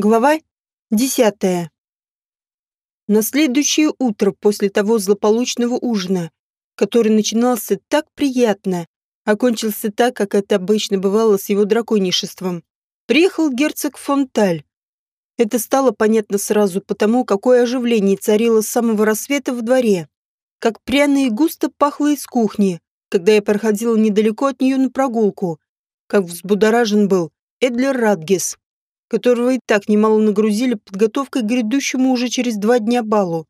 Глава десятая. На следующее утро после того злополучного ужина, который начинался так приятно, окончился так, как это обычно бывало с его драконишеством, приехал герцог фон Таль. Это стало понятно сразу потому, какое оживление царило с самого рассвета в дворе, как пряно и густо пахло из кухни, когда я проходила недалеко от нее на прогулку, как взбудоражен был Эдлер Радгес, которого и так немало нагрузили подготовкой к грядущему уже через два дня балу.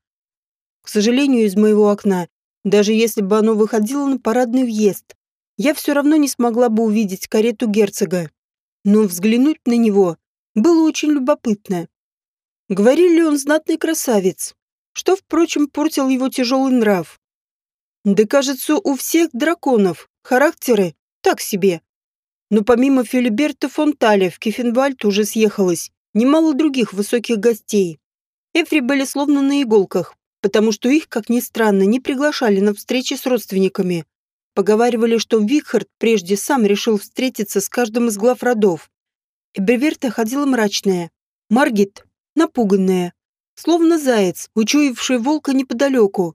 К сожалению, из моего окна, даже если бы оно выходило на парадный въезд, я все равно не смогла бы увидеть карету герцога. Но взглянуть на него было очень любопытно. Говорили он знатный красавец, что, впрочем, портил его тяжелый нрав. Да, кажется, у всех драконов характеры так себе. Но помимо Филиберта фон Таля в Кефенвальд уже съехалось немало других высоких гостей. Эфри были словно на иголках, потому что их, как ни странно, не приглашали на встречи с родственниками. Поговаривали, что Викхард прежде сам решил встретиться с каждым из глав родов. Эберверта ходила мрачная, Маргит — напуганная, словно заяц, учуявший волка неподалеку.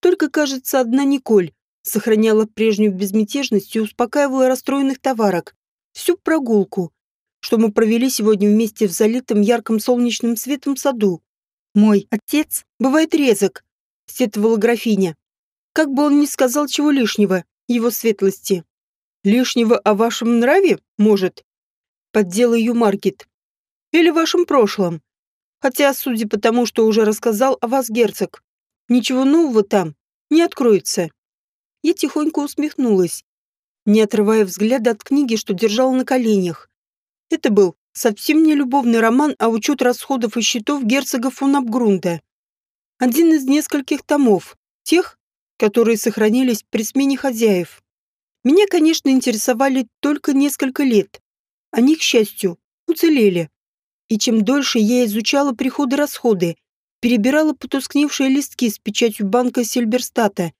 Только, кажется, одна Николь сохраняла прежнюю безмятежность и успокаивала расстроенных товарок. Всю прогулку, что мы провели сегодня вместе в залитом ярким солнечным светом саду. «Мой отец бывает резок», — сетовала графиня. «Как бы он ни сказал чего лишнего, его светлости». «Лишнего о вашем нраве, может?» Поддела ее Маргит. «Или вашем прошлом. Хотя, судя по тому, что уже рассказал о вас герцог, ничего нового там не откроется». Я тихонько усмехнулась, не отрывая взгляда от книги, что держала на коленях. Это был совсем не любовный роман, а учет расходов и счетов герцога фон Абгрунда. Один из нескольких томов, тех, которые сохранились при смене хозяев. Меня, конечно, интересовали только несколько лет. Они, к счастью, уцелели. И чем дольше я изучала приходы-расходы, перебирала потускневшие листки с печатью банка Сильберстата,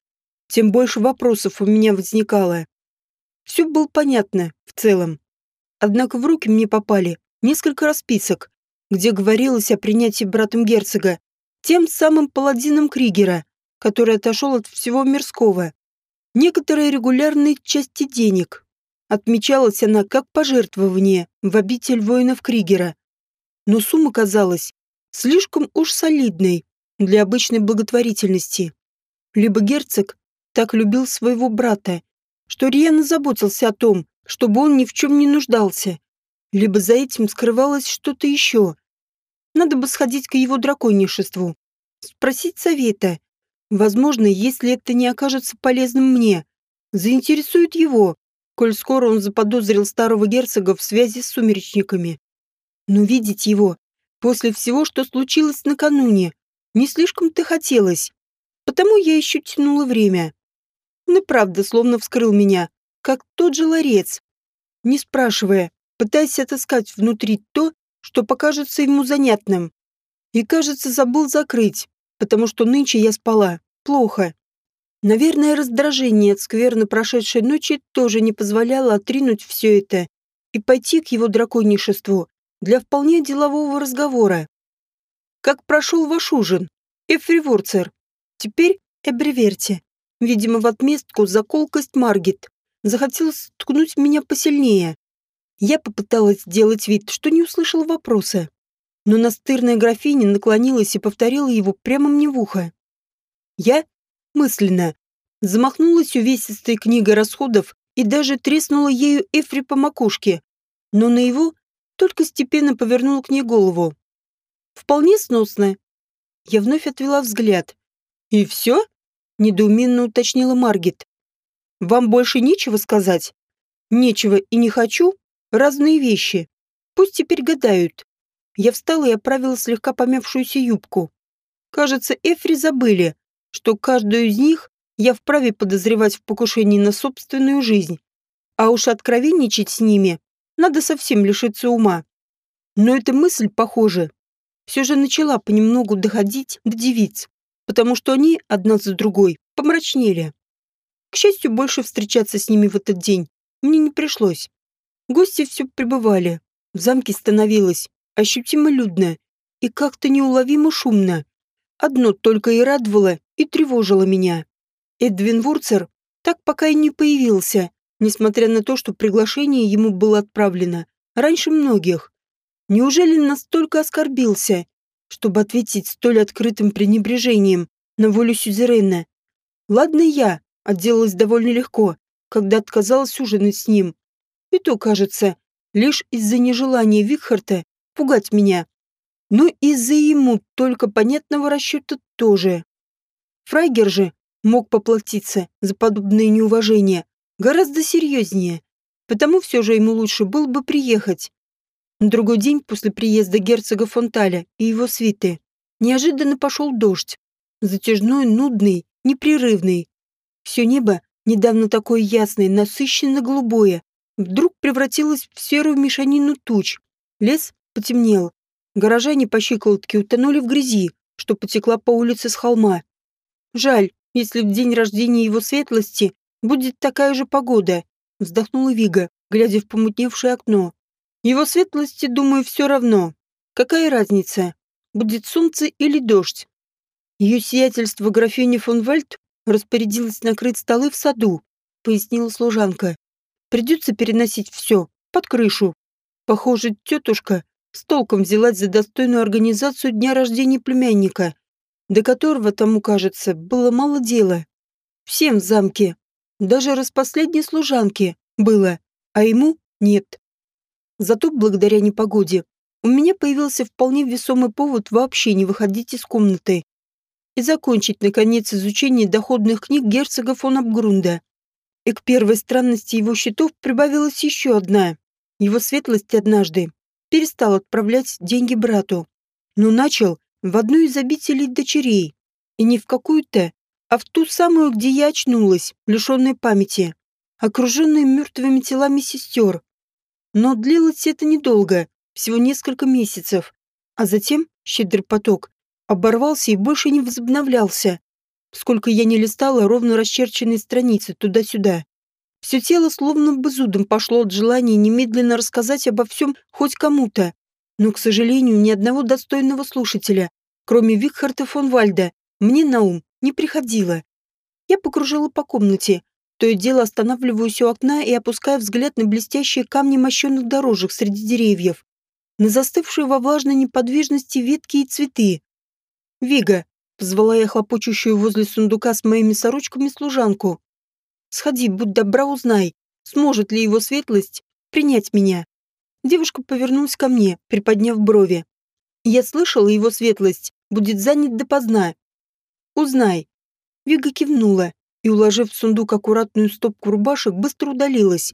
тем больше вопросов у меня возникало. Все было понятно, в целом. Однако в руки мне попали несколько расписок, где говорилось о принятии братом герцога, тем самым паладином Кригера, который отошел от всего мирского. Некоторые регулярные части денег. Отмечалась она как пожертвование в обитель воинов Кригера. Но сумма казалась слишком уж солидной для обычной благотворительности. Либо герцог так любил своего брата, что рьяно заботился о том, чтобы он ни в чем не нуждался. Либо за этим скрывалось что-то еще. Надо бы сходить к его драконишеству. Спросить совета. Возможно, если это не окажется полезным мне, заинтересует его, коль скоро он заподозрил старого герцога в связи с сумеречниками. Но видеть его после всего, что случилось накануне, не слишком-то хотелось. Потому я еще тянула время. Он правда словно вскрыл меня, как тот же ларец. Не спрашивая, пытаясь отыскать внутри то, что покажется ему занятным. И, кажется, забыл закрыть, потому что нынче я спала. Плохо. Наверное, раздражение от скверно прошедшей ночи тоже не позволяло отринуть все это и пойти к его драконишеству для вполне делового разговора. Как прошел ваш ужин, Эфри Ворцер? Теперь Эбриверти. Видимо, в отместку за колкость Маргит захотелось ткнуть меня посильнее. Я попыталась сделать вид, что не услышала вопроса. Но настырная графиня наклонилась и повторила его прямо мне в ухо. Я, мысленно, замахнулась увесистой книгой расходов и даже треснула ею Эфри по макушке, но на его только степенно повернула к ней голову. Вполне сносно. Я вновь отвела взгляд. «И все?» Недоуменно уточнила Маргит. «Вам больше нечего сказать?» «Нечего и не хочу. Разные вещи. Пусть теперь гадают». Я встала и оправила слегка помявшуюся юбку. Кажется, Эфри забыли, что каждую из них я вправе подозревать в покушении на собственную жизнь. А уж откровенничать с ними надо совсем лишиться ума. Но эта мысль, похоже, все же начала понемногу доходить до девиц потому что они, одна за другой, помрачнели. К счастью, больше встречаться с ними в этот день мне не пришлось. Гости все прибывали. В замке становилось ощутимо людно и как-то неуловимо шумно. Одно только и радовало, и тревожило меня. Эдвин Вурцер так пока и не появился, несмотря на то, что приглашение ему было отправлено раньше многих. Неужели настолько оскорбился, чтобы ответить столь открытым пренебрежением на волю сюзерена? Ладно я, отделалась довольно легко, когда отказалась ужинать с ним. И то, кажется, лишь из-за нежелания Викхарта пугать меня. Но из-за ему только понятного расчета тоже. Фрайгер же мог поплатиться за подобное неуважение гораздо серьезнее, потому все же ему лучше было бы приехать. Другой день после приезда герцога Фонталя и его свиты неожиданно пошел дождь. Затяжной, нудный, непрерывный. Все небо, недавно такое ясное, насыщенно голубое, вдруг превратилось в серую мешанину туч. Лес потемнел. Горожане по щиколотке утонули в грязи, что потекла по улице с холма. Жаль, если в день рождения его светлости будет такая же погода, вздохнула Вига, глядя в помутневшее окно. Его светлости, думаю, все равно. Какая разница, будет солнце или дождь? Ее сиятельство графиня фон Вальд распорядилась накрыть столы в саду, пояснила служанка. Придется переносить все под крышу. Похоже, тетушка с толком взялась за достойную организацию дня рождения племянника, до которого, тому кажется, было мало дела. Всем в замке, даже распоследней служанке, было, а ему нет. Зато благодаря непогоде у меня появился вполне весомый повод вообще не выходить из комнаты и закончить, наконец, изучение доходных книг герцога фон Абгрунда. И к первой странности его счетов прибавилась еще одна. Его светлость однажды перестал отправлять деньги брату, но начал в одну из обителей дочерей, и не в какую-то, а в ту самую, где я очнулась, лишенной памяти, окруженной мертвыми телами сестер. Но длилось это недолго, всего несколько месяцев, а затем щедрый поток оборвался и больше не возобновлялся. Сколько я не листала ровно расчерченные страницы туда-сюда. Все тело словно бы зудом пошло от желания немедленно рассказать обо всем хоть кому-то. Но, к сожалению, ни одного достойного слушателя, кроме Викхарта фон Вальда, мне на ум не приходило. Я покружила по комнате, то и дело останавливаюсь у окна и опуская взгляд на блестящие камни мощенных дорожек среди деревьев, на застывшие во влажной неподвижности ветки и цветы. «Вига», — позвала я хлопочущую возле сундука с моими сорочками служанку, «сходи, будь добра, узнай, сможет ли его светлость принять меня». Девушка повернулась ко мне, приподняв брови. «Я слышала, его светлость будет занят допоздна. Узнай». Вига кивнула и, уложив в сундук аккуратную стопку рубашек, быстро удалилась.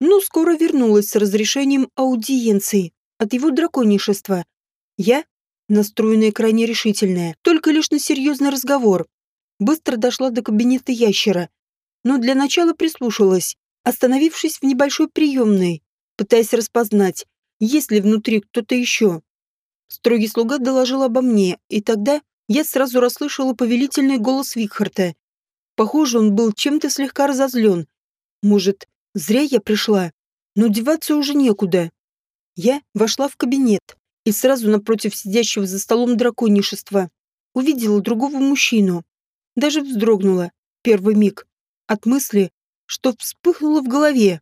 Но скоро вернулась с разрешением аудиенции от его драконишества. Я настроенная крайне решительная, только лишь на серьезный разговор. Быстро дошла до кабинета ящера, но для начала прислушалась, остановившись в небольшой приемной, пытаясь распознать, есть ли внутри кто-то еще. Строгий слуга доложил обо мне, и тогда я сразу расслышала повелительный голос Викхарта. Похоже, он был чем-то слегка разозлен. Может, зря я пришла, но деваться уже некуда. Я вошла в кабинет, и сразу напротив сидящего за столом драконишества увидела другого мужчину. Даже вздрогнула, первый миг, от мысли, что вспыхнуло в голове.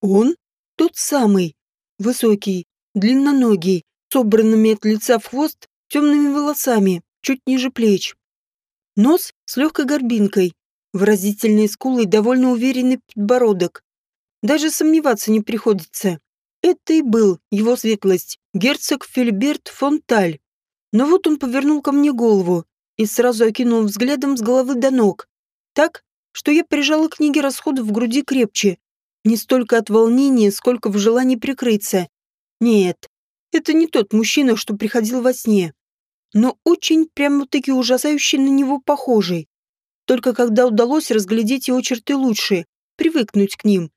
Он тот самый, высокий, длинноногий, собранными от лица в хвост темными волосами, чуть ниже плеч. Нос с легкой горбинкой, выразительные скулы и довольно уверенный подбородок. Даже сомневаться не приходится. Это и был его светлость, герцог Фильберт фон Таль. Но вот он повернул ко мне голову и сразу окинул взглядом с головы до ног. Так, что я прижала книги расходов в груди крепче. Не столько от волнения, сколько в желании прикрыться. Нет, это не тот мужчина, что приходил во сне. Но очень прямо-таки ужасающе на него похожий. Только когда удалось разглядеть его черты лучше, привыкнуть к ним,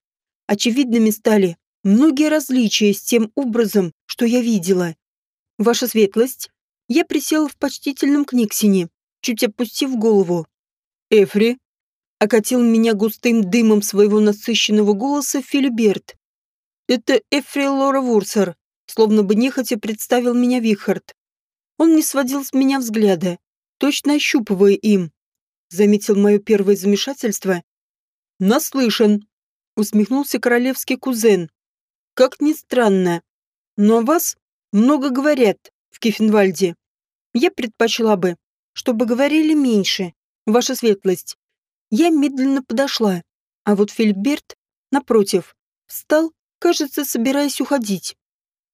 очевидными стали многие различия с тем образом, что я видела. Ваша светлость, я присела в почтительном книгсине, чуть опустив голову. Эфри окатил меня густым дымом своего насыщенного голоса Филиберт. Это Эфри Лора Вурсер, словно бы нехотя представил меня Вихард. Он не сводил с меня взгляда, точно ощупывая им. Заметил мое первое замешательство. «Наслышан», — усмехнулся королевский кузен. «Как ни странно, но о вас много говорят в Кефенвальде. Я предпочла бы, чтобы говорили меньше, ваша светлость. Я медленно подошла, а вот Фильберт, напротив, встал, кажется, собираясь уходить.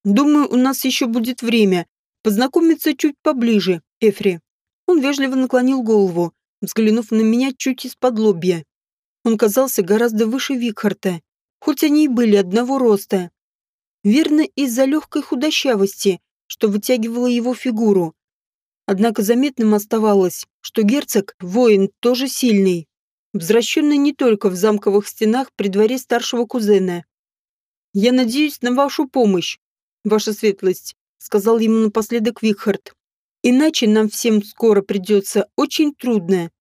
Думаю, у нас еще будет время познакомиться чуть поближе, Эфри. Он вежливо наклонил голову, взглянув на меня чуть из-под лобья. Он казался гораздо выше Викхарта, хоть они и были одного роста. Верно, из-за легкой худощавости, что вытягивало его фигуру. Однако заметным оставалось, что герцог – воин тоже сильный, возвращенный не только в замковых стенах при дворе старшего кузена. «Я надеюсь на вашу помощь, ваша светлость», сказал ему напоследок Викхард. «Иначе нам всем скоро придется очень трудно».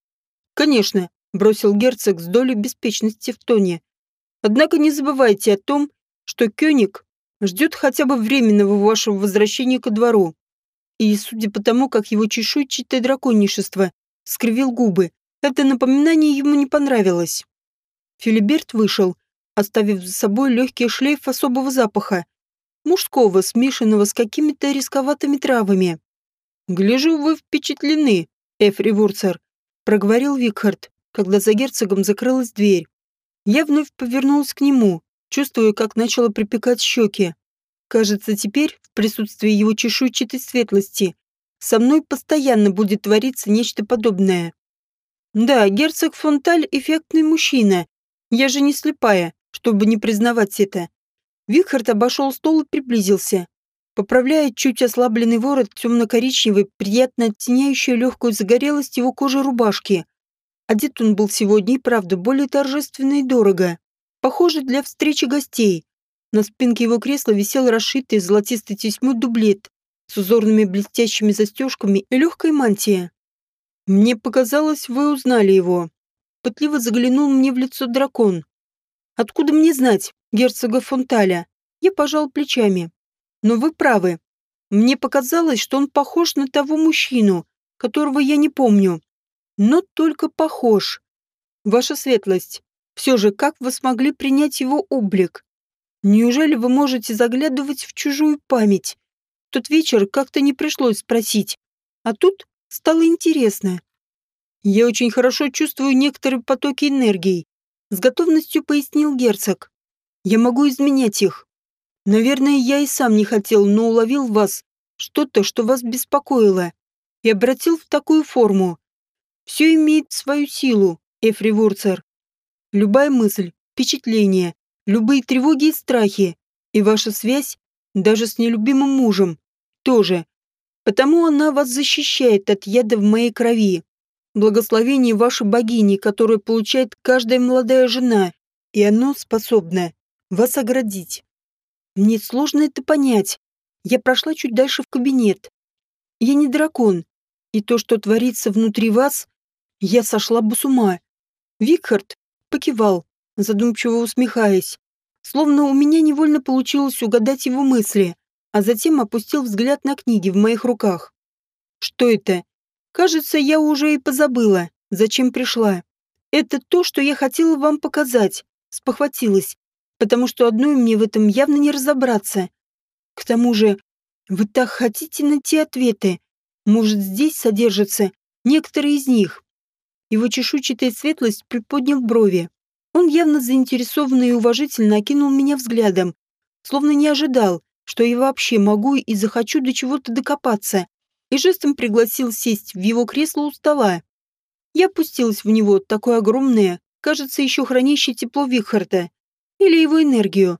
«Конечно», — бросил герцог с долей беспечности в тоне. «Однако не забывайте о том, что Кёник ждет хотя бы временного вашего возвращения ко двору. И, судя по тому, как его чешуйчатое драконишество скривил губы, это напоминание ему не понравилось. Филиберт вышел, оставив за собой легкий шлейф особого запаха, мужского, смешанного с какими-то рисковатыми травами. «Гляжу, вы впечатлены, Эфри Вурцер», — проговорил Викхард, когда за герцогом закрылась дверь. Я вновь повернулась к нему, чувствуя, как начало припекать щеки. Кажется, теперь, в присутствии его чешуйчатой светлости, со мной постоянно будет твориться нечто подобное. Да, герцог Фонталь – эффектный мужчина. Я же не слепая, чтобы не признавать это. Викхард обошел стол и приблизился, поправляя чуть ослабленный ворот темно-коричневой, приятно оттеняющей легкую загорелость его кожи рубашки. Одет он был сегодня и правда более торжественно и дорого. Похоже, для встречи гостей. На спинке его кресла висел расшитый золотистой тесьмой дублет с узорными блестящими застежками и легкой мантия. «Мне показалось, вы узнали его». Пытливо заглянул мне в лицо дракон. «Откуда мне знать?» Герцога Фонталя. Я пожал плечами. Но вы правы. Мне показалось, что он похож на того мужчину, которого я не помню. Но только похож. Ваша светлость, все же как вы смогли принять его облик? Неужели вы можете заглядывать в чужую память? Тот вечер как-то не пришлось спросить. А тут стало интересно. Я очень хорошо чувствую некоторые потоки энергии. С готовностью пояснил герцог. Я могу изменять их. Наверное, я и сам не хотел, но уловил вас что-то, что вас беспокоило, и обратил в такую форму. Все имеет свою силу, Эфри Вурцер. Любая мысль, впечатление, любые тревоги и страхи, и ваша связь, даже с нелюбимым мужем, тоже. Потому она вас защищает от яда в моей крови. Благословение вашей богини, которое получает каждая молодая жена, и оно способно вас оградить. Мне сложно это понять. Я прошла чуть дальше в кабинет. Я не дракон, и то, что творится внутри вас, я сошла бы с ума. Викхард покивал, задумчиво усмехаясь, словно у меня невольно получилось угадать его мысли, а затем опустил взгляд на книги в моих руках. Что это? Кажется, я уже и позабыла, зачем пришла. Это то, что я хотела вам показать, спохватилась, потому что одной мне в этом явно не разобраться. К тому же, вы так хотите найти ответы. Может, здесь содержатся некоторые из них. Его чешуйчатая светлость приподнял брови. Он явно заинтересованно и уважительно окинул меня взглядом, словно не ожидал, что я вообще могу и захочу до чего-то докопаться, и жестом пригласил сесть в его кресло у стола. Я опустилась в него, такое огромное, кажется, еще хранящее тепло Вихарта или его энергию,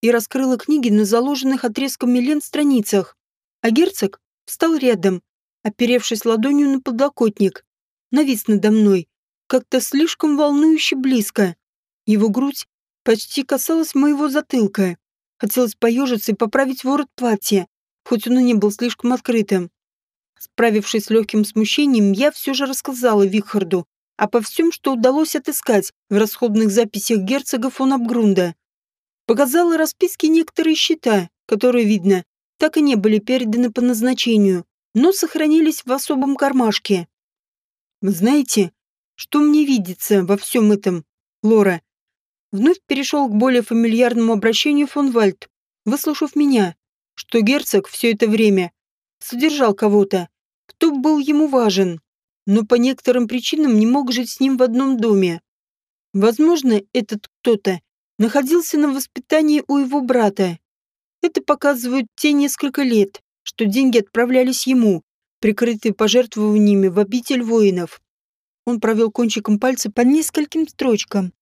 и раскрыла книги на заложенных отрезками лент страницах, а герцог встал рядом, оперевшись ладонью на подлокотник, навис надо мной, как-то слишком волнующе близко. Его грудь почти касалась моего затылка. Хотелось поежиться и поправить ворот платья, хоть он и не был слишком открытым. Справившись с легким смущением, я все же рассказала Вихарду обо всем, что удалось отыскать в расходных записях герцога фон Абгрунда. Показала расписки некоторые счета, которые, видно, так и не были переданы по назначению, но сохранились в особом кармашке. Знаете, что мне видится во всем этом, Лора? Вновь перешел к более фамильярному обращению фон Вальд, выслушав меня, что герцог все это время содержал кого-то, кто был ему важен, но по некоторым причинам не мог жить с ним в одном доме. Возможно, этот кто-то находился на воспитании у его брата. Это показывают те несколько лет, что деньги отправлялись ему, прикрытые пожертвованиями в обитель воинов. Он провел кончиком пальца по нескольким строчкам.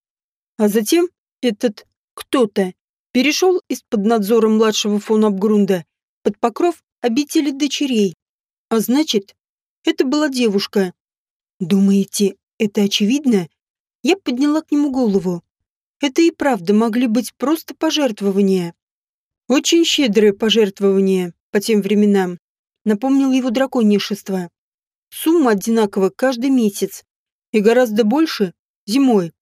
А затем этот кто-то перешел из-под надзора младшего фон Абгрунда под покров обители дочерей. А значит, это была девушка. Думаете, это очевидно? Я подняла к нему голову. Это и правда могли быть просто пожертвования. Очень щедрое пожертвование по тем временам, напомнил его драконишество. Сумма одинакова каждый месяц, и гораздо больше зимой.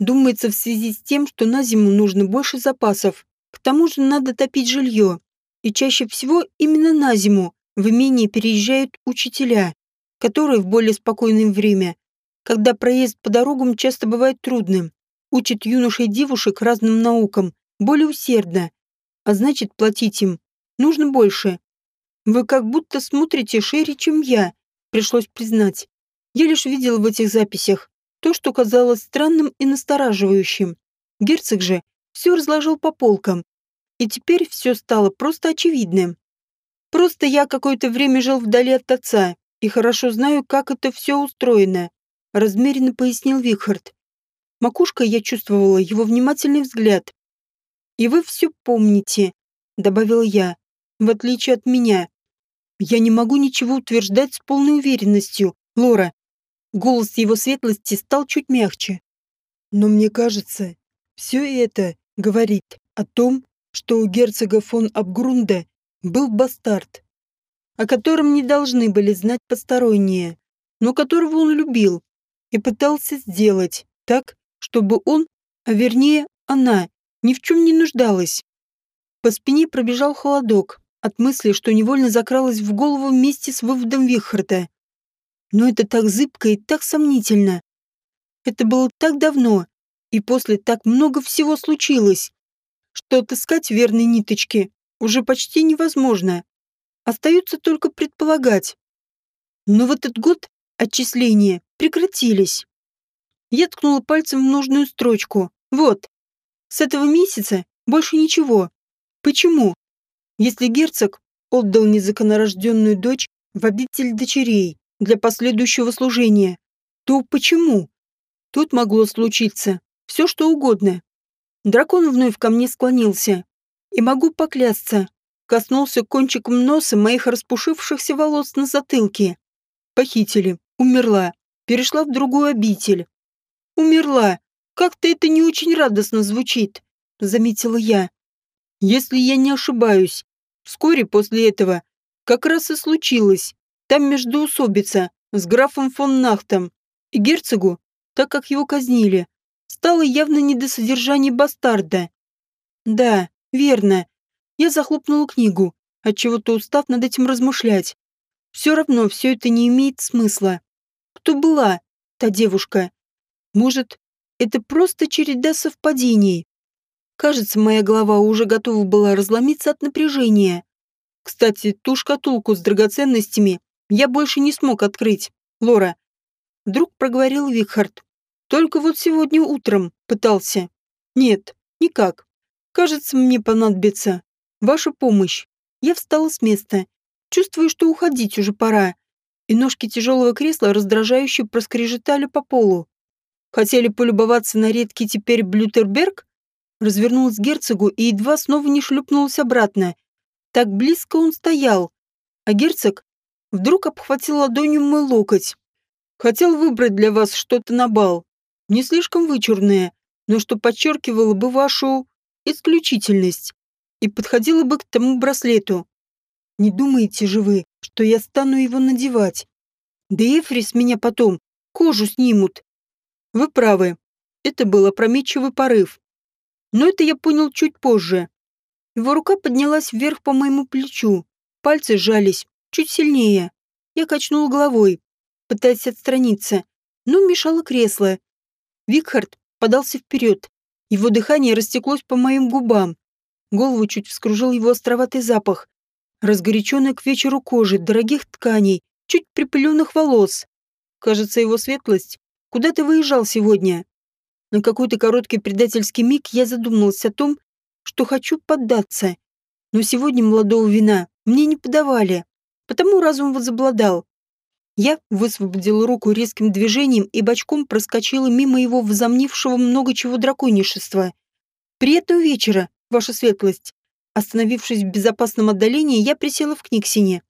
Думается, в связи с тем, что на зиму нужно больше запасов. К тому же надо топить жилье. И чаще всего именно на зиму в имение переезжают учителя, которые в более спокойное время, когда проезд по дорогам часто бывает трудным, учат юношей и девушек разным наукам более усердно, а значит платить им нужно больше. Вы как будто смотрите шире, чем я, пришлось признать. Я лишь видел в этих записях то, что казалось странным и настораживающим. Герцог же все разложил по полкам, и теперь все стало просто очевидным. Просто я какое-то время жил вдали от отца и хорошо знаю, как это все устроено, размеренно пояснил Вихард. Макушкой я чувствовала его внимательный взгляд. И вы все помните, добавил я, в отличие от меня. Я не могу ничего утверждать с полной уверенностью, Лора, Голос его светлости стал чуть мягче. Но мне кажется, все это говорит о том, что у герцога фон Абгрунда был бастард, о котором не должны были знать посторонние, но которого он любил и пытался сделать так, чтобы он, а вернее она, ни в чем не нуждалась. По спине пробежал холодок от мысли, что невольно закралась в голову вместе с выводом Вихарта. Но это так зыбко и так сомнительно. Это было так давно, и после так много всего случилось, что отыскать верные ниточки уже почти невозможно. Остается только предполагать. Но в этот год отчисления прекратились. Я ткнула пальцем в нужную строчку. Вот. С этого месяца больше ничего. Почему? Если герцог отдал незаконорожденную дочь в обитель дочерей, для последующего служения, то почему? Тут могло случиться все, что угодно. Дракон вновь ко мне склонился. И могу поклясться, коснулся кончиком носа моих распушившихся волос на затылке. Похитили, умерла, перешла в другую обитель. Умерла. Как-то это не очень радостно звучит, заметила я. Если я не ошибаюсь, вскоре после этого как раз и случилось. Там междоусобица с графом фон Нахтом и герцогу, так как его казнили, стало явно не до содержания бастарда. Да, верно. Я захлопнула книгу, отчего-то устав над этим размышлять. Все равно все это не имеет смысла. Кто была та девушка? Может, это просто череда совпадений? Кажется, моя голова уже готова была разломиться от напряжения. Кстати, ту шкатулку с драгоценностями я больше не смог открыть, Лора. Вдруг проговорил Викхард. Только вот сегодня утром пытался. Нет, никак. Кажется, мне понадобится ваша помощь. Я встала с места. Чувствую, что уходить уже пора. И ножки тяжелого кресла раздражающе проскрежетали по полу. Хотели полюбоваться на редкий теперь Блютерберг? Развернулась к герцогу и едва снова не шлюпнулась обратно. Так близко он стоял. А герцог Вдруг обхватил ладонью мой локоть. Хотел выбрать для вас что-то на бал. Не слишком вычурное, но что подчеркивало бы вашу исключительность и подходило бы к тому браслету. Не думаете же вы, что я стану его надевать? Да Эфрис меня потом кожу снимут. Вы правы. Это был опрометчивый порыв. Но это я понял чуть позже. Его рука поднялась вверх по моему плечу. Пальцы сжались, чуть сильнее. Я качнул головой, пытаясь отстраниться, но мешало кресло. Викхард подался вперед. Его дыхание растеклось по моим губам. Голову чуть вскружил его островатый запах. Разгоряченная к вечеру кожи, дорогих тканей, чуть припыленных волос. Кажется, его светлость куда-то выезжал сегодня. На какой-то короткий предательский миг я задумался о том, что хочу поддаться. Но сегодня молодого вина мне не подавали, потому разум возобладал. Я высвободил руку резким движением и бочком проскочила мимо его возомнившего много чего драконишества. «Приятного вечера, ваша светлость!» Остановившись в безопасном отдалении, я присела в книгсине.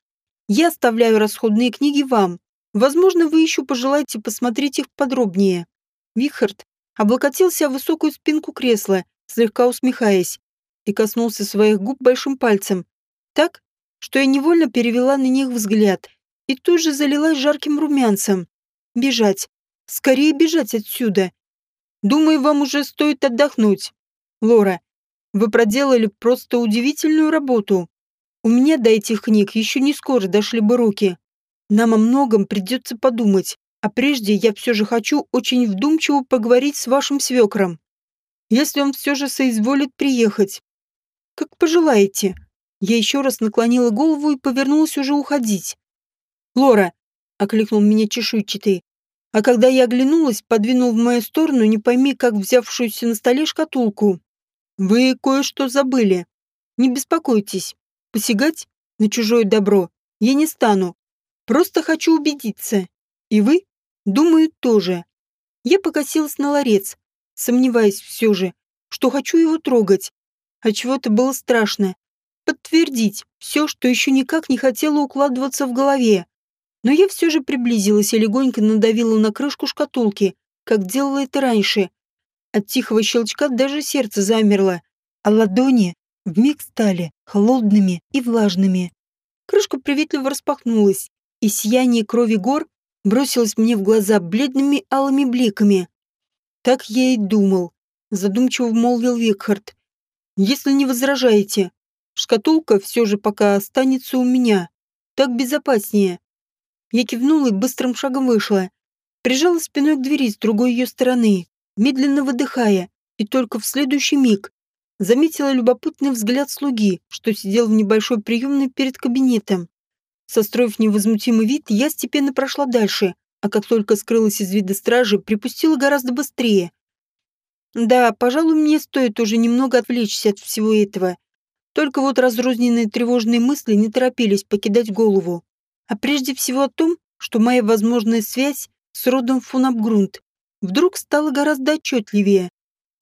«Я оставляю расходные книги вам. Возможно, вы еще пожелаете посмотреть их подробнее». Вихард облокотился о высокую спинку кресла, слегка усмехаясь, и коснулся своих губ большим пальцем. Так, что я невольно перевела на них взгляд и тут же залилась жарким румянцем. Бежать. Скорее бежать отсюда. Думаю, вам уже стоит отдохнуть. Лора, вы проделали просто удивительную работу. У меня до этих книг еще не скоро дошли бы руки. Нам о многом придется подумать, а прежде я все же хочу очень вдумчиво поговорить с вашим свекром. Если он все же соизволит приехать. Как пожелаете. Я еще раз наклонила голову и повернулась уже уходить. «Лора!» — окликнул меня чешуйчатый. А когда я оглянулась, подвинул в мою сторону, не пойми, как взявшуюся на столе шкатулку. «Вы кое-что забыли. Не беспокойтесь. Посягать на чужое добро я не стану. Просто хочу убедиться. И вы, думаю, тоже». Я покосилась на ларец, сомневаясь все же, что хочу его трогать а чего-то было страшно. Подтвердить все, что еще никак не хотело укладываться в голове. Но я все же приблизилась и легонько надавила на крышку шкатулки, как делала это раньше. От тихого щелчка даже сердце замерло, а ладони вмиг стали холодными и влажными. Крышка приветливо распахнулась, и сияние крови гор бросилось мне в глаза бледными алыми бликами. Так я и думал, задумчиво молвил Викхард. Если не возражаете, шкатулка все же пока останется у меня. Так безопаснее. Я кивнула и быстрым шагом вышла. Прижала спиной к двери с другой ее стороны, медленно выдыхая, и только в следующий миг заметила любопытный взгляд слуги, что сидел в небольшой приемной перед кабинетом. Состроив невозмутимый вид, я степенно прошла дальше, а как только скрылась из вида стражи, припустила гораздо быстрее, да, пожалуй, мне стоит уже немного отвлечься от всего этого. Только вот разрозненные тревожные мысли не торопились покидать голову. А прежде всего о том, что моя возможная связь с родом Фунабгрунт вдруг стала гораздо отчетливее.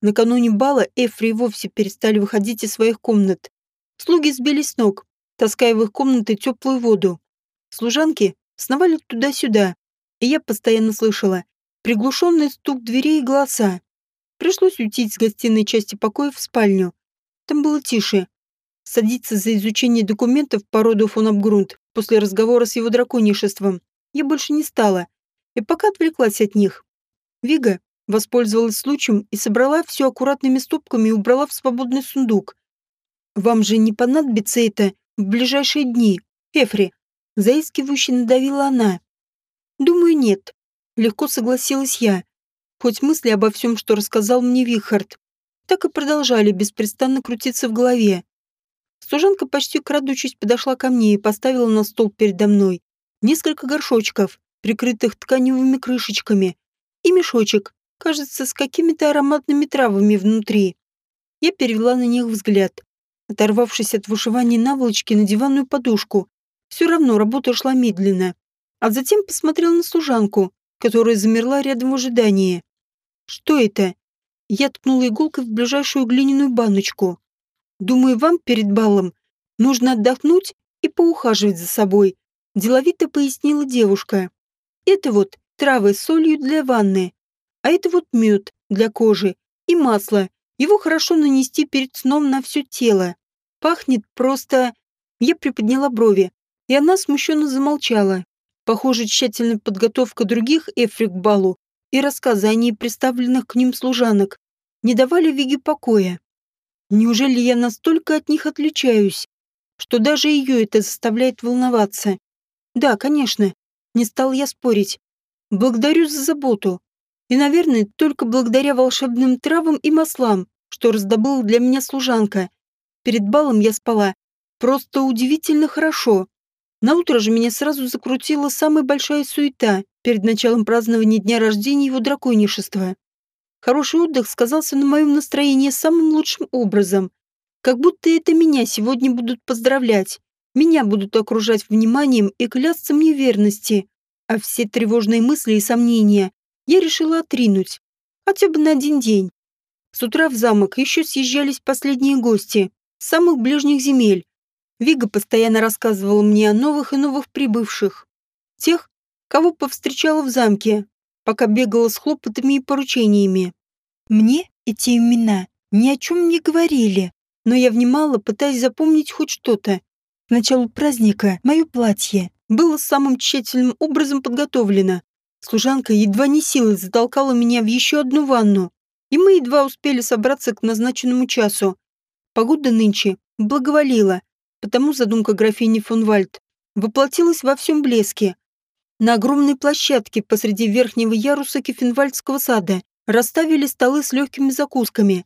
Накануне бала Эфри вовсе перестали выходить из своих комнат. Слуги сбились с ног, таская в их комнаты теплую воду. Служанки сновали туда-сюда, и я постоянно слышала приглушенный стук дверей и голоса. Пришлось уйти из гостиной части покоя в спальню. Там было тише. Садиться за изучение документов по роду фон Абгрунт после разговора с его драконишеством я больше не стала, и пока отвлеклась от них. Вига воспользовалась случаем и собрала все аккуратными стопками и убрала в свободный сундук. «Вам же не понадобится это в ближайшие дни, Эфри», заискивающе надавила она. «Думаю, нет», — легко согласилась я. Хоть мысли обо всем, что рассказал мне Вихард, так и продолжали беспрестанно крутиться в голове. Служанка почти крадучись подошла ко мне и поставила на стол передо мной несколько горшочков, прикрытых тканевыми крышечками, и мешочек, кажется, с какими-то ароматными травами внутри. Я перевела на них взгляд, оторвавшись от вышивания наволочки на диванную подушку. Все равно работа шла медленно. А затем посмотрела на служанку, которая замерла рядом в ожидании. «Что это?» Я ткнула иголкой в ближайшую глиняную баночку. «Думаю, вам перед балом нужно отдохнуть и поухаживать за собой», деловито пояснила девушка. «Это вот травы с солью для ванны, а это вот мед для кожи и масло. Его хорошо нанести перед сном на все тело. Пахнет просто...» Я приподняла брови, и она смущенно замолчала. Похоже, тщательная подготовка других Эфри к балу и рассказы о ней представленных к ним служанок не давали Виге покоя. Неужели я настолько от них отличаюсь, что даже ее это заставляет волноваться? Да, конечно, не стал я спорить. Благодарю за заботу. И, наверное, только благодаря волшебным травам и маслам, что раздобыла для меня служанка. Перед балом я спала. Просто удивительно хорошо. На утро же меня сразу закрутила самая большая суета перед началом празднования дня рождения его драконишества. Хороший отдых сказался на моем настроении самым лучшим образом. Как будто это меня сегодня будут поздравлять, меня будут окружать вниманием и клясться мне верности, а все тревожные мысли и сомнения я решила отринуть, хотя бы на один день. С утра в замок еще съезжались последние гости с самых ближних земель. Вига постоянно рассказывала мне о новых и новых прибывших. Тех, кого повстречала в замке, пока бегала с хлопотами и поручениями. Мне эти имена ни о чем не говорили, но я внимала, пытаясь запомнить хоть что-то. К началу праздника мое платье было самым тщательным образом подготовлено. Служанка едва не силой затолкала меня в еще одну ванну, и мы едва успели собраться к назначенному часу. Погода нынче благоволила, потому задумка графини фон Вальд воплотилась во всем блеске. На огромной площадке посреди верхнего яруса Кефенвальдского сада расставили столы с легкими закусками.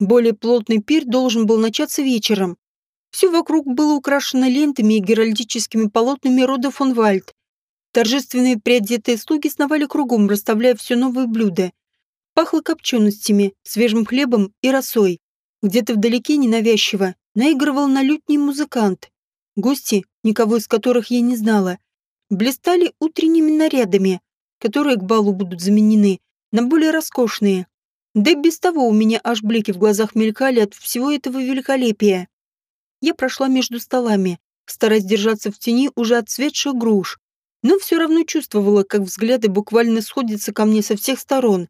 Более плотный пир должен был начаться вечером. Все вокруг было украшено лентами и геральдическими полотнами рода фон Вальд. Торжественные приодетые слуги сновали кругом, расставляя все новые блюда. Пахло копченостями, свежим хлебом и росой. Где-то вдалеке ненавязчиво наигрывал на лютний музыкант. Гости, никого из которых я не знала, блистали утренними нарядами, которые к балу будут заменены на более роскошные. Да и без того у меня аж блики в глазах мелькали от всего этого великолепия. Я прошла между столами, стараясь держаться в тени уже отцветших груш, но все равно чувствовала, как взгляды буквально сходятся ко мне со всех сторон.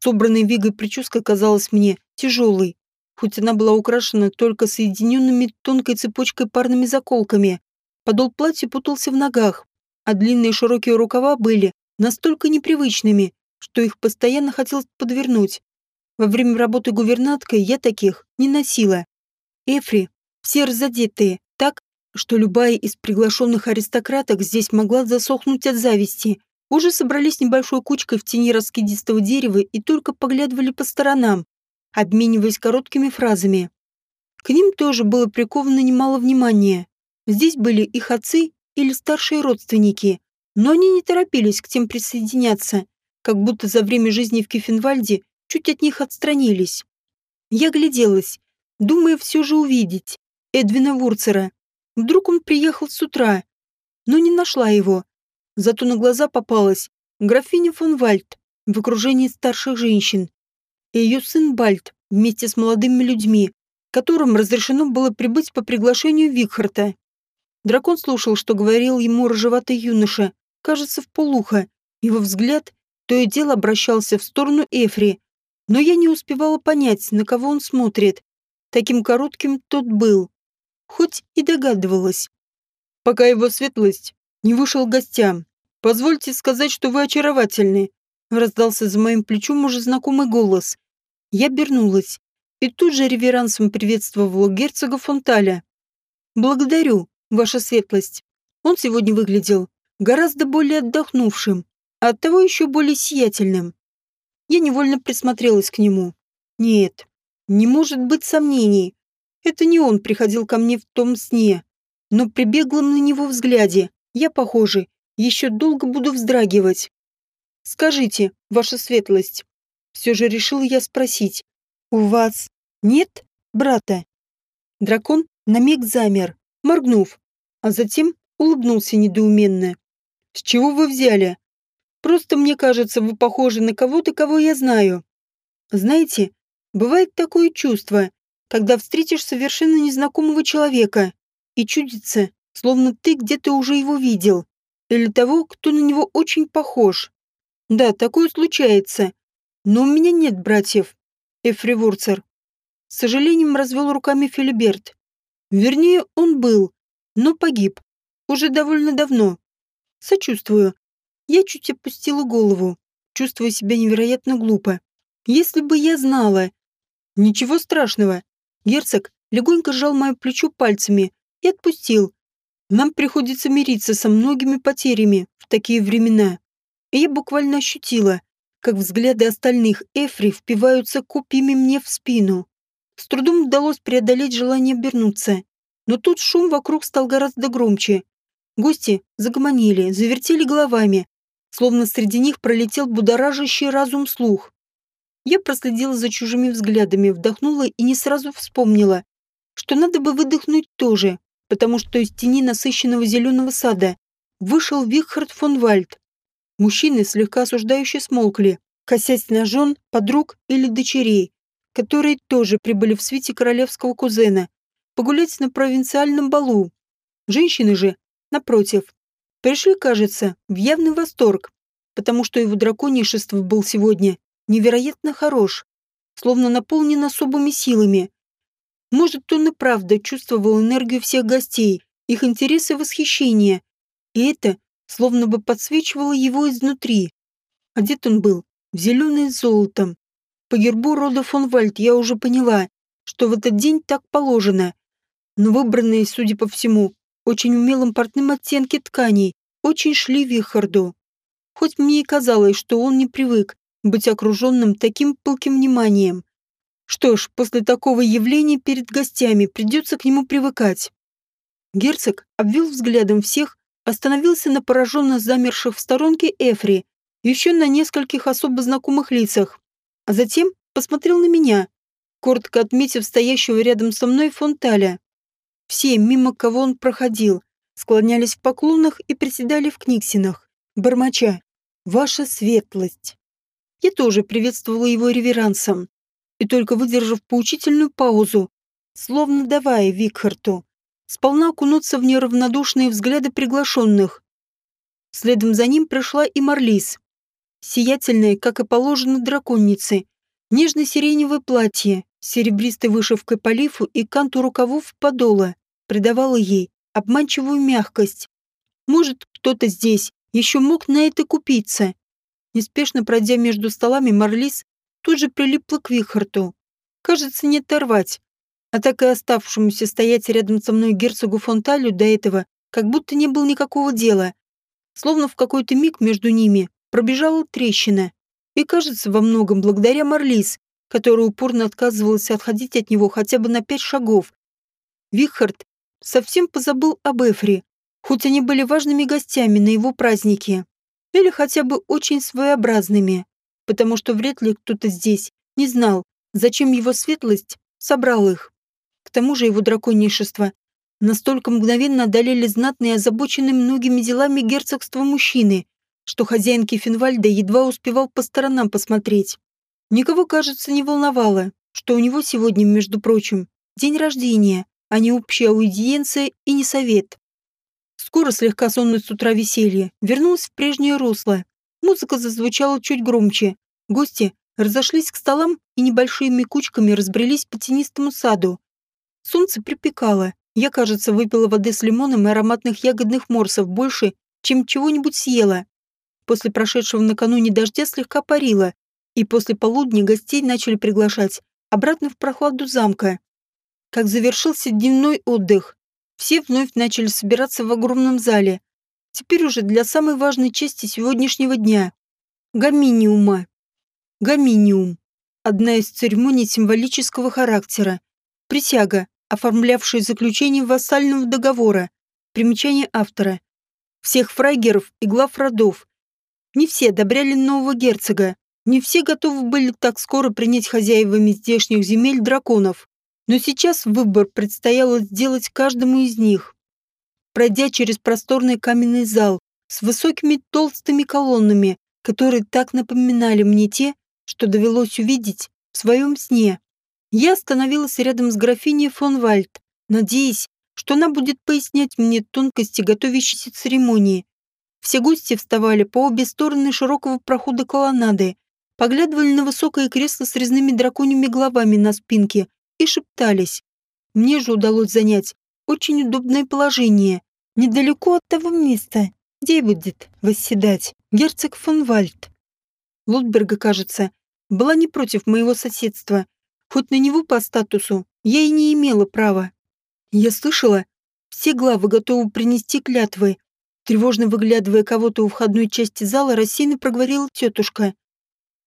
Собранная вигой прическа казалась мне тяжелой, хоть она была украшена только соединенными тонкой цепочкой парными заколками. Подол платья путался в ногах, а длинные широкие рукава были настолько непривычными, что их постоянно хотелось подвернуть. Во время работы гувернаткой я таких не носила. Эфри, все разодетые, так, что любая из приглашенных аристократок здесь могла засохнуть от зависти, уже собрались небольшой кучкой в тени раскидистого дерева и только поглядывали по сторонам, обмениваясь короткими фразами. К ним тоже было приковано немало внимания. Здесь были их отцы или старшие родственники, но они не торопились к тем присоединяться, как будто за время жизни в Кефенвальде чуть от них отстранились. Я гляделась, думая все же увидеть Эдвина Вурцера. Вдруг он приехал с утра, но не нашла его. Зато на глаза попалась графиня фон Вальд в окружении старших женщин и ее сын Бальд вместе с молодыми людьми, которым разрешено было прибыть по приглашению Викхарта. Дракон слушал, что говорил ему рыжеватый юноша, кажется, в полухо. Его взгляд то и дело обращался в сторону Эфри, но я не успевала понять, на кого он смотрит. Таким коротким тот был. Хоть и догадывалась. Пока его светлость не вышел гостям. Позвольте сказать, что вы очаровательны. Раздался за моим плечом уже знакомый голос. Я обернулась и тут же реверансом приветствовала герцога Фонталя. «Благодарю», ваша светлость. Он сегодня выглядел гораздо более отдохнувшим, а оттого еще более сиятельным. Я невольно присмотрелась к нему. Нет, не может быть сомнений. Это не он приходил ко мне в том сне. Но при беглом на него взгляде я, похоже, еще долго буду вздрагивать. Скажите, ваша светлость, все же решила я спросить, у вас нет брата? Дракон на миг замер, моргнув, а затем улыбнулся недоуменно. «С чего вы взяли? Просто мне кажется, вы похожи на кого-то, кого я знаю. Знаете, бывает такое чувство, когда встретишь совершенно незнакомого человека и чудится, словно ты где-то уже его видел, или того, кто на него очень похож. Да, такое случается. Но у меня нет братьев, Эфри Вурцер. С сожалением развел руками Филиберт. Вернее, он был, но погиб. Уже довольно давно. Сочувствую. Я чуть опустила голову, чувствуя себя невероятно глупо. Если бы я знала. Ничего страшного. Герцог легонько сжал мое плечо пальцами и отпустил. Нам приходится мириться со многими потерями в такие времена. И я буквально ощутила, как взгляды остальных Эфри впиваются копьями мне в спину. С трудом удалось преодолеть желание обернуться. Но тут шум вокруг стал гораздо громче. Гости загомонили, завертели головами, словно среди них пролетел будоражащий разум слух. Я проследила за чужими взглядами, вдохнула и не сразу вспомнила, что надо бы выдохнуть тоже, потому что из тени насыщенного зеленого сада вышел Вихард фон Вальд. Мужчины слегка осуждающе смолкли, косясь на жен, подруг или дочерей, которые тоже прибыли в свете королевского кузена, погулять на провинциальном балу. Женщины же, напротив, пришли, кажется, в явный восторг, потому что его драконишество был сегодня невероятно хорош, словно наполнен особыми силами. Может, он и правда чувствовал энергию всех гостей, их интересы и восхищение, и это словно бы подсвечивало его изнутри. Одет он был в зеленое с золотом. По гербу рода фон Вальд я уже поняла, что в этот день так положено, но выбранные, судя по всему, очень умелым портным оттенки тканей очень шли Вихарду. Хоть мне и казалось, что он не привык быть окруженным таким пылким вниманием. Что ж, после такого явления перед гостями придется к нему привыкать. Герцог обвел взглядом всех, остановился на пораженно замерших в сторонке Эфри, еще на нескольких особо знакомых лицах, а затем посмотрел на меня, коротко отметив стоящего рядом со мной Фонталя. Все, мимо кого он проходил, склонялись в поклонах и приседали в книгсинах, бормоча «Ваша светлость». Я тоже приветствовала его реверансом, и только выдержав поучительную паузу, словно давая Викхарту, сполна окунуться в неравнодушные взгляды приглашенных. Следом за ним пришла и Марлис, сиятельная, как и положено драконнице, нежно-сиреневое платье, серебристой вышивкой по лифу и канту рукавов подола придавала ей обманчивую мягкость. Может, кто-то здесь еще мог на это купиться. Неспешно пройдя между столами, Марлис тут же прилипла к Вихарту. Кажется, не оторвать. А так и оставшемуся стоять рядом со мной герцогу Фонталю до этого как будто не было никакого дела. Словно в какой-то миг между ними пробежала трещина. И кажется, во многом благодаря Марлис, которая упорно отказывалась отходить от него хотя бы на пять шагов. Вихард совсем позабыл об Эфре, хоть они были важными гостями на его празднике, или хотя бы очень своеобразными, потому что вряд ли кто-то здесь не знал, зачем его светлость собрал их. К тому же его драконнейшество настолько мгновенно одолели знатные и озабоченные многими делами герцогства мужчины, что хозяин Кефенвальда едва успевал по сторонам посмотреть. Никого, кажется, не волновало, что у него сегодня, между прочим, день рождения, а не общая аудиенция и не совет. Скоро слегка сонное с утра веселье вернулось в прежнее русло. Музыка зазвучала чуть громче. Гости разошлись к столам и небольшими кучками разбрелись по тенистому саду. Солнце припекало. Я, кажется, выпила воды с лимоном и ароматных ягодных морсов больше, чем чего-нибудь съела. После прошедшего накануне дождя слегка парило, и после полудня гостей начали приглашать обратно в прохладу замка. Как завершился дневной отдых, все вновь начали собираться в огромном зале, теперь уже для самой важной части сегодняшнего дня – гаминиума. Гаминиум – одна из церемоний символического характера, присяга, оформлявшая заключение вассального договора, примечание автора. Всех фрайгеров и глав родов. Не все одобряли нового герцога, не все готовы были так скоро принять хозяевами здешних земель драконов, но сейчас выбор предстояло сделать каждому из них. Пройдя через просторный каменный зал с высокими толстыми колоннами, которые так напоминали мне те, что довелось увидеть в своем сне, я остановилась рядом с графиней фон Вальд, надеясь, что она будет пояснять мне тонкости готовящейся церемонии. Все гости вставали по обе стороны широкого прохода колоннады, поглядывали на высокое кресло с резными драконьими головами на спинке и шептались. Мне же удалось занять очень удобное положение, недалеко от того места, где будет восседать герцог фон Вальд. Лотберга, кажется, была не против моего соседства, хоть на него по статусу я и не имела права. Я слышала, все главы готовы принести клятвы. Тревожно выглядывая кого-то у входной части зала, рассеянно проговорила тетушка.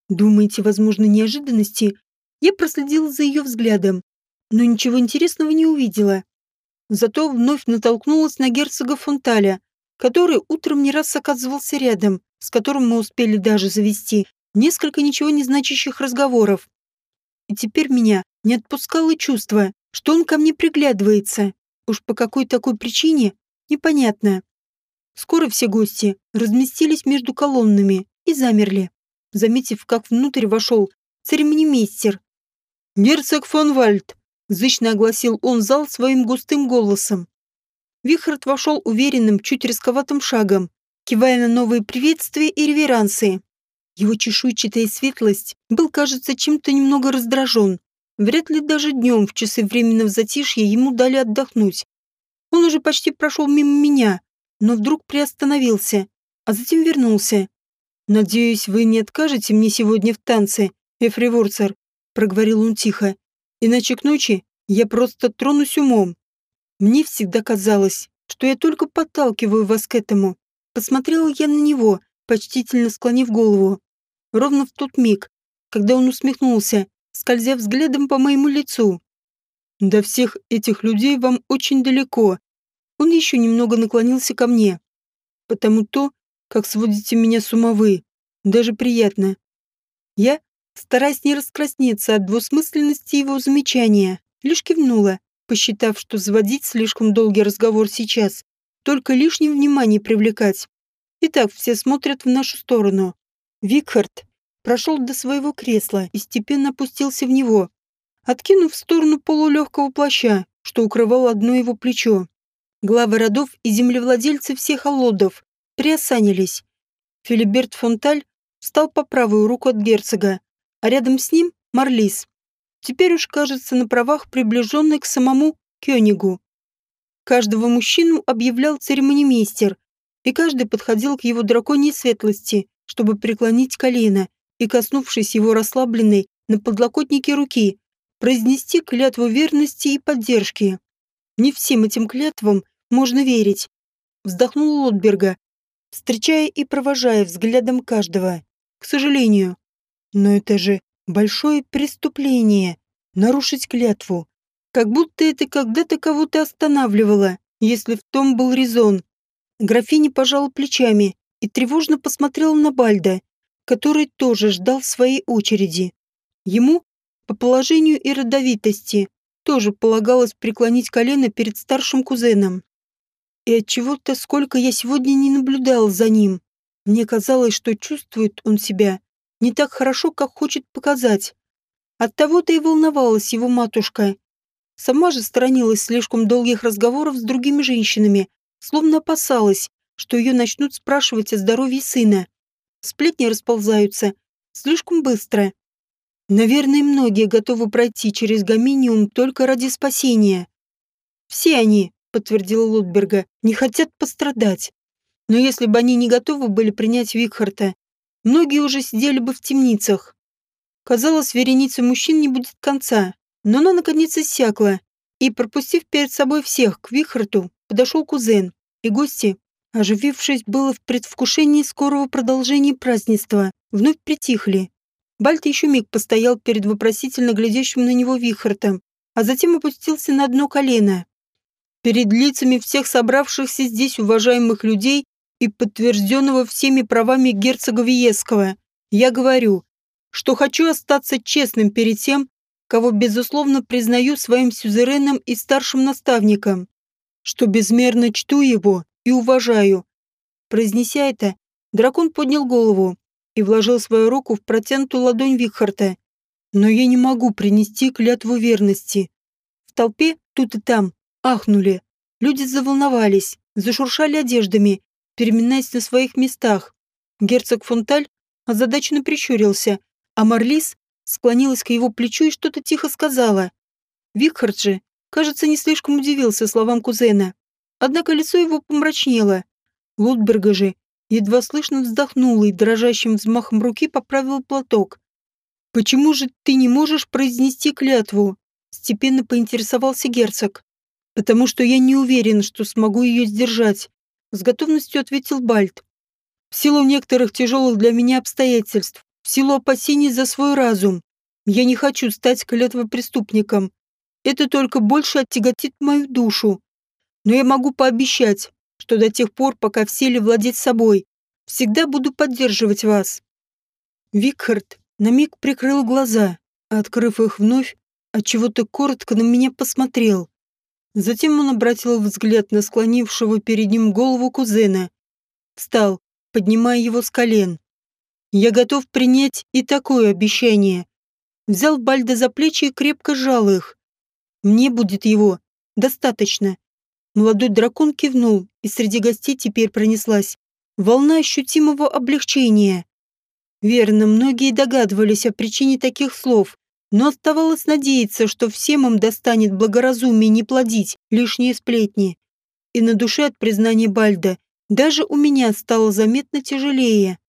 Думаете, возможно, неожиданности? Я проследила за ее взглядом, но ничего интересного не увидела. Зато вновь натолкнулась на герцога Фонталя, который утром не раз оказывался рядом, с которым мы успели даже завести несколько ничего не значащих разговоров. И теперь меня не отпускало чувство, что он ко мне приглядывается. Уж по какой такой причине, непонятно. Скоро все гости разместились между колоннами и замерли, заметив, как внутрь вошел церемонимейстер. «Герцог фон Вальд!» — зычно огласил он зал своим густым голосом. Вихард вошел уверенным, чуть рисковатым шагом, кивая на новые приветствия и реверансы. Его чешуйчатая светлость был, кажется, чем-то немного раздражен. Вряд ли даже днем в часы временного затишья ему дали отдохнуть. Он уже почти прошел мимо меня, но вдруг приостановился, а затем вернулся. «Надеюсь, вы не откажете мне сегодня в танце, Эфри Ворцер», — проговорил он тихо. «Иначе к ночи я просто тронусь умом. Мне всегда казалось, что я только подталкиваю вас к этому. Посмотрела я на него, почтительно склонив голову ровно в тот миг, когда он усмехнулся, скользя взглядом по моему лицу. «До всех этих людей вам очень далеко». Он еще немного наклонился ко мне. «Потому то, как сводите меня с ума вы, даже приятно». Я, стараясь не раскраснеться от двусмысленности его замечания, лишь кивнула, посчитав, что заводить слишком долгий разговор сейчас, только лишнее внимание привлекать. Итак, все смотрят в нашу сторону. Викхард прошел до своего кресла и степенно опустился в него, откинув в сторону полулегкого плаща, что укрывал одно его плечо. Главы родов и землевладельцы всех аллодов приосанились. Филиберт Фонталь встал по правую руку от герцога, а рядом с ним Марлис. Теперь уж кажется на правах приближенный к самому Кёнигу. Каждого мужчину объявлял церемонимейстер, и каждый подходил к его драконьей светлости, чтобы преклонить колено и, коснувшись его расслабленной на подлокотнике руки, произнести клятву верности и поддержки. Не всем этим клятвам можно верить. Вздохнул Лотберга, встречая и провожая взглядом каждого. К сожалению. Но это же большое преступление — нарушить клятву. Как будто это когда-то кого-то останавливало, если в том был резон. Графиня пожала плечами и тревожно посмотрела на Бальда, который тоже ждал своей очереди. Ему, по положению и родовитости, тоже полагалось преклонить колено перед старшим кузеном. И от чего то сколько я сегодня не наблюдал за ним, мне казалось, что чувствует он себя не так хорошо, как хочет показать. Оттого-то и волновалась его матушка. Сама же сторонилась слишком долгих разговоров с другими женщинами, словно опасалась, что ее начнут спрашивать о здоровье сына. Сплетни расползаются слишком быстро. Наверное, многие готовы пройти через гоминиум только ради спасения. Все они, подтвердила Лутберга, не хотят пострадать. Но если бы они не готовы были принять Викхарта, многие уже сидели бы в темницах. Казалось, вереница мужчин не будет конца, но она наконец иссякла, и, пропустив перед собой всех к Вихарту, подошел кузен, и гости оживившись было в предвкушении скорого продолжения празднества, вновь притихли. Бальт еще миг постоял перед вопросительно глядящим на него Вихартом, а затем опустился на одно колено. Перед лицами всех собравшихся здесь уважаемых людей и подтвержденного всеми правами герцога Виеского, я говорю, что хочу остаться честным перед тем, кого, безусловно, признаю своим сюзереном и старшим наставником, что безмерно чту его и уважаю». Произнеся это, дракон поднял голову и вложил свою руку в протянутую ладонь Викхарта. «Но я не могу принести клятву верности». В толпе, тут и там, ахнули. Люди заволновались, зашуршали одеждами, переминаясь на своих местах. Герцог Фонталь озадаченно прищурился, а Марлис склонилась к его плечу и что-то тихо сказала. Викхард же, кажется, не слишком удивился словам кузена. Однако лицо его помрачнело. Лутберга же едва слышно вздохнула и дрожащим взмахом руки поправил платок. «Почему же ты не можешь произнести клятву?» Степенно поинтересовался герцог. «Потому что я не уверен, что смогу ее сдержать», с готовностью ответил Бальт. «В силу некоторых тяжелых для меня обстоятельств, в силу опасений за свой разум, я не хочу стать клятвопреступником. Это только больше оттяготит мою душу. Но я могу пообещать, что до тех пор, пока в силе владеть собой, всегда буду поддерживать вас». Викхард на миг прикрыл глаза, открыв их вновь, отчего-то коротко на меня посмотрел. Затем он обратил взгляд на склонившего перед ним голову кузена. Встал, поднимая его с колен. «Я готов принять и такое обещание». Взял Бальда за плечи и крепко сжал их. «Мне будет его. Достаточно». Молодой дракон кивнул, и среди гостей теперь пронеслась волна ощутимого облегчения. Верно, многие догадывались о причине таких слов, но оставалось надеяться, что всем им достанет благоразумие не плодить лишние сплетни. И на душе от признания Бальда даже у меня стало заметно тяжелее.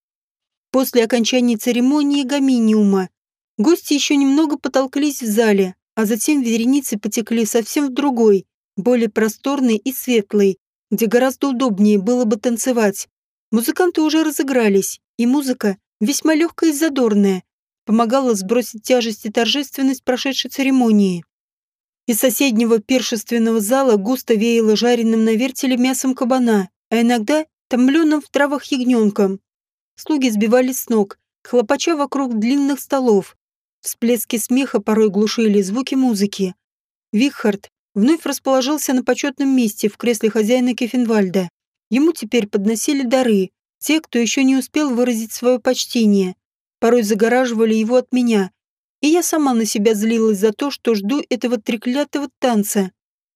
После окончания церемонии гаминиума гости еще немного потолклись в зале, а затем вереницы потекли совсем в другой, более просторный и светлый, где гораздо удобнее было бы танцевать. Музыканты уже разыгрались, и музыка, весьма легкая и задорная, помогала сбросить тяжесть и торжественность прошедшей церемонии. Из соседнего пиршественного зала густо веяло жареным на вертеле мясом кабана, а иногда томленым в травах ягненком. Слуги сбивались с ног, хлопача вокруг длинных столов. Всплески смеха порой глушили звуки музыки. Вихард вновь расположился на почетном месте в кресле хозяина Кефенвальда. Ему теперь подносили дары, те, кто еще не успел выразить свое почтение. Порой загораживали его от меня, и я сама на себя злилась за то, что жду этого треклятого танца,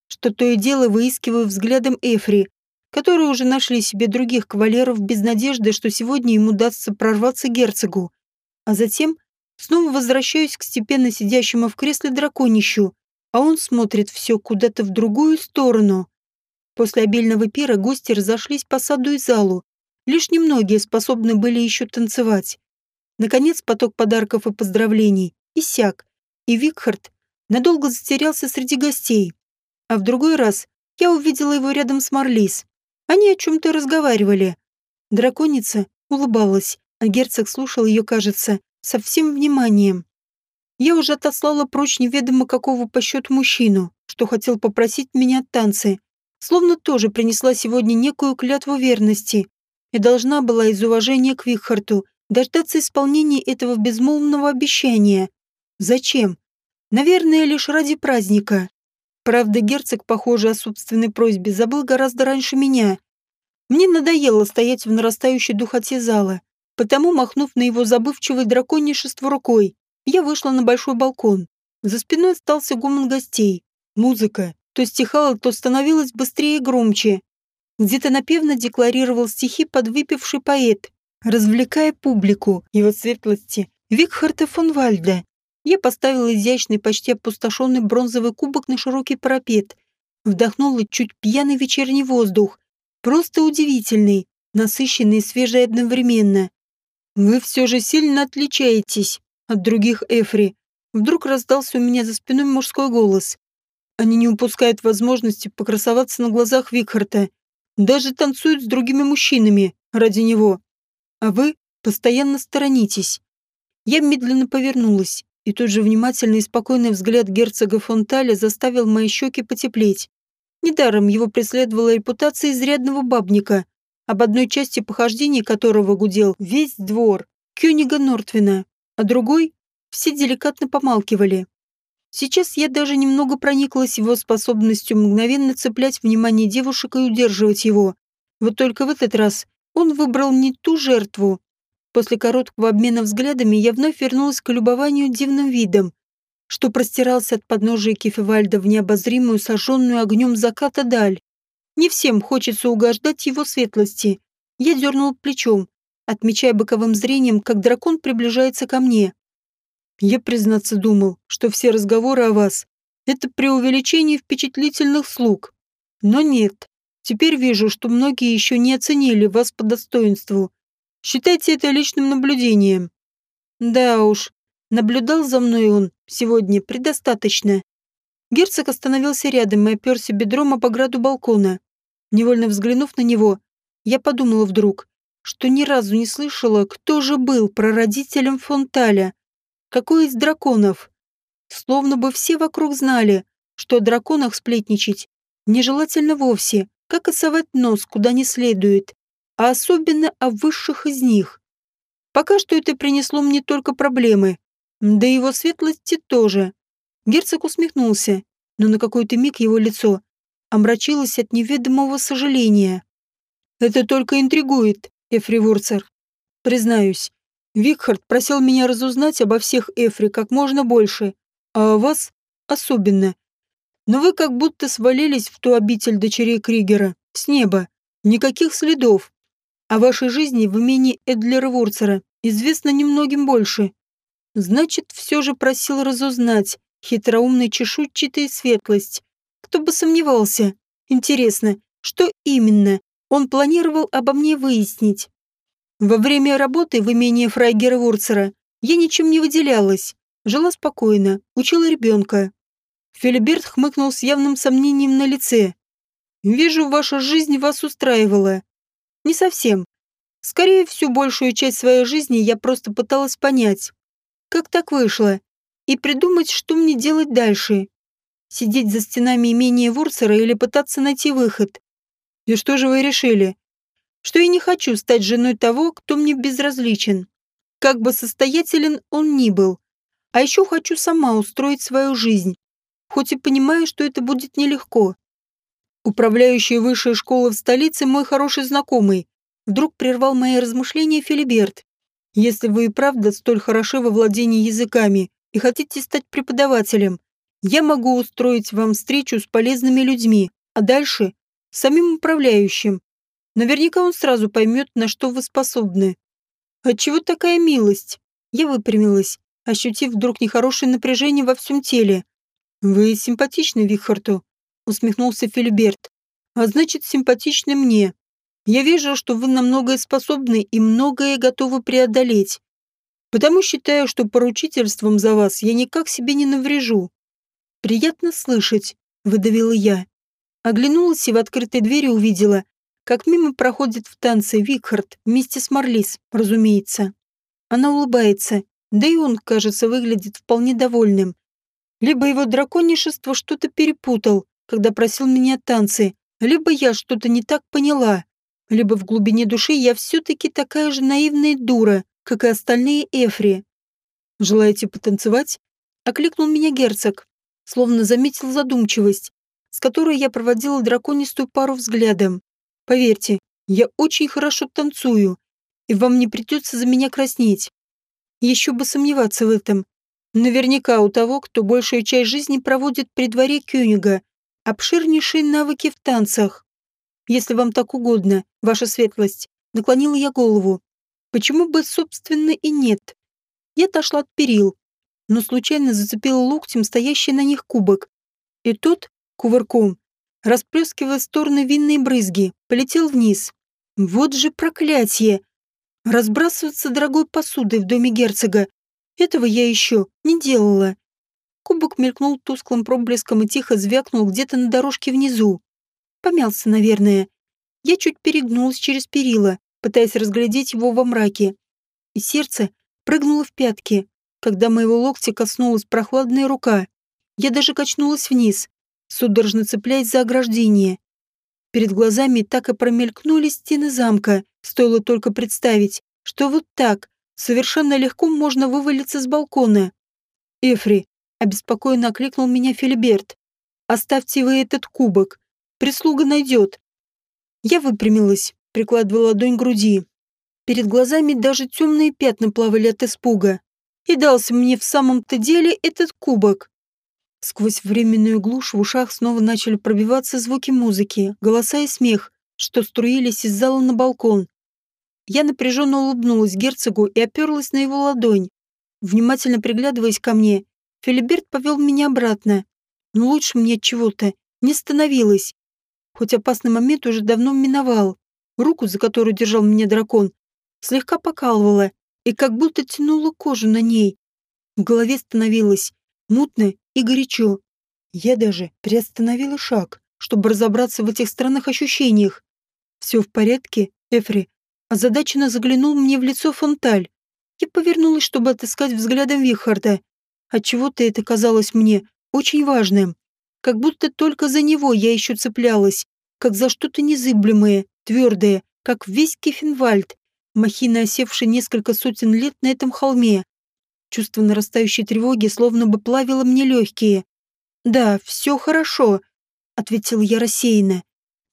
что то и дело выискиваю взглядом Эфри, которые уже нашли себе других кавалеров без надежды, что сегодня ему удастся прорваться герцогу. А затем снова возвращаюсь к степенно сидящему в кресле драконищу, а он смотрит все куда-то в другую сторону. После обильного пира гости разошлись по саду и залу. Лишь немногие способны были еще танцевать. Наконец поток подарков и поздравлений иссяк, и Викхард надолго затерялся среди гостей. А в другой раз я увидела его рядом с Марлис. Они о чем-то разговаривали. Драконица улыбалась, а герцог слушал ее, кажется, со всем вниманием. Я уже отослала прочь неведомо какого по счету мужчину, что хотел попросить меня танцы, словно тоже принесла сегодня некую клятву верности и должна была из уважения к Вихарту дождаться исполнения этого безмолвного обещания. Зачем? Наверное, лишь ради праздника. Правда, герцог, похоже, о собственной просьбе забыл гораздо раньше меня. Мне надоело стоять в нарастающей духоте зала, потому, махнув на его забывчивое драконишество рукой, я вышла на большой балкон. За спиной остался гомон гостей. Музыка то стихала, то становилась быстрее и громче. Где-то напевно декларировал стихи подвыпивший поэт, развлекая публику его светлости Викхарта фон Вальда. Я поставила изящный, почти опустошенный бронзовый кубок на широкий парапет. Вдохнула чуть пьяный вечерний воздух. Просто удивительный, насыщенный и свежий одновременно. «Вы все же сильно отличаетесь от других Эфри», Вдруг раздался у меня за спиной мужской голос. Они не упускают возможности покрасоваться на глазах Викхарта. Даже танцуют с другими мужчинами ради него. А вы постоянно сторонитесь. Я медленно повернулась и тут же внимательный и спокойный взгляд герцога Фонталя заставил мои щеки потеплеть. Недаром его преследовала репутация изрядного бабника, об одной части похождений которого гудел весь двор Кёнига Нортвина, а другой все деликатно помалкивали. Сейчас я даже немного прониклась его способностью мгновенно цеплять внимание девушек и удерживать его. Вот только в этот раз он выбрал не ту жертву, После короткого обмена взглядами я вновь вернулась к любованию дивным видом, что простирался от подножия Кефевальда в необозримую, сожженную огнем заката даль. Не всем хочется угождать его светлости. Я дернул плечом, отмечая боковым зрением, как дракон приближается ко мне. Я, признаться, думал, что все разговоры о вас — это преувеличение впечатлительных слуг. Но нет. Теперь вижу, что многие еще не оценили вас по достоинству Считайте это личным наблюдением. Да уж, Наблюдал за мной он сегодня предостаточно. Герцог остановился рядом и оперся бедром об ограду балкона. Невольно взглянув на него, я подумала вдруг, что ни разу не слышала, кто же был прародителем Фонталя. Какой из драконов? Словно бы все вокруг знали, что о драконах сплетничать нежелательно вовсе, как и нос куда не следует, а особенно о высших из них. Пока что это принесло мне только проблемы, да и его светлости тоже. Герцог усмехнулся, но на какой-то миг его лицо омрачилось от неведомого сожаления. «Это только интригует, Эфри Вурцер. Признаюсь, Викхард просил меня разузнать обо всех Эфри как можно больше, а о вас особенно. Но вы как будто свалились в ту обитель дочерей Кригера, с неба. Никаких следов. О вашей жизни в имении Эдлера Вурцера известно немногим больше. Значит, все же просил разузнать хитроумный чешуйчатый светлость. Кто бы сомневался. Интересно, что именно он планировал обо мне выяснить? Во время работы в имении Фрайгера Вурцера я ничем не выделялась. Жила спокойно, учила ребенка. Филиберт хмыкнул с явным сомнением на лице. «Вижу, ваша жизнь вас устраивала». «Не совсем. Скорее, всю большую часть своей жизни я просто пыталась понять, как так вышло, и придумать, что мне делать дальше. Сидеть за стенами имения Вурцера или пытаться найти выход. И что же вы решили? Что я не хочу стать женой того, кто мне безразличен. Как бы состоятелен он ни был. А еще хочу сама устроить свою жизнь. Хоть и понимаю, что это будет нелегко. Управляющий высшей школы в столице мой хороший знакомый. Вдруг прервал мои размышления Филиберт. Если вы и правда столь хороши во владении языками и хотите стать преподавателем, я могу устроить вам встречу с полезными людьми, а дальше – самим управляющим. Наверняка он сразу поймет, на что вы способны. Отчего такая милость? Я выпрямилась, ощутив вдруг нехорошее напряжение во всем теле. Вы симпатичны Вихарту, усмехнулся Филиберт. А значит, симпатичны мне. Я вижу, что вы на многое способны и многое готовы преодолеть. Потому считаю, что поручительством за вас я никак себе не наврежу. Приятно слышать, выдавила я. Оглянулась и в открытой двери увидела, как мимо проходит в танце Викхард вместе с Марлис, разумеется. Она улыбается, да и он, кажется, выглядит вполне довольным. Либо его драконишество что-то перепутал, когда просил меня танцы, либо я что-то не так поняла либо в глубине души я все-таки такая же наивная дура, как и остальные Эфри. «Желаете потанцевать?» — окликнул меня герцог, словно заметил задумчивость, с которой я проводила драконистую пару взглядом. «Поверьте, я очень хорошо танцую, и вам не придется за меня краснеть. Еще бы сомневаться в этом. Наверняка у того, кто большую часть жизни проводит при дворе Кёнига, обширнейшие навыки в танцах если вам так угодно, ваша светлость», — наклонила я голову. «Почему бы, собственно, и нет?» Я отошла от перил, но случайно зацепила локтем стоящий на них кубок. И тот, кувырком, расплескивая в стороны винные брызги, полетел вниз. Вот же проклятие! Разбрасываться дорогой посудой в доме герцога. Этого я еще не делала. Кубок мелькнул тусклым проблеском и тихо звякнул где-то на дорожке внизу. Помялся, наверное. Я чуть перегнулась через перила, пытаясь разглядеть его во мраке. И сердце прыгнуло в пятки, когда моего локтя коснулась прохладная рука. Я даже качнулась вниз, судорожно цепляясь за ограждение. Перед глазами так и промелькнули стены замка, стоило только представить, что вот так, совершенно легко можно вывалиться с балкона. «Эфри», — обеспокоенно окликнул меня Филиберт, — «оставьте вы этот кубок. Прислуга найдет. Я выпрямилась, прикладывала ладонь к груди. Перед глазами даже темные пятна плавали от испуга. И дался мне в самом-то деле этот кубок. Сквозь временную глушь в ушах снова начали пробиваться звуки музыки, голоса и смех, что струились из зала на балкон. Я напряженно улыбнулась герцогу и оперлась на его ладонь. Внимательно приглядываясь ко мне, Филиберт повел меня обратно. Но лучше мне чего-то не становилось хоть опасный момент уже давно миновал. Руку, за которую держал меня дракон, слегка покалывала и как будто тянула кожу на ней. В голове становилось мутно и горячо. Я даже приостановила шаг, чтобы разобраться в этих странных ощущениях. «Все в порядке, Эфри?» Озадаченно заглянул мне в лицо Фонталь. Я повернулась, чтобы отыскать взглядом Вихарда. Отчего-то это казалось мне очень важным. Как будто только за него я еще цеплялась, как за что-то незыблемое, твердое, как весь Кефенвальд, махина, осевший несколько сотен лет на этом холме. Чувство нарастающей тревоги словно бы плавило мне легкие. «Да, все хорошо», — ответил я рассеянно.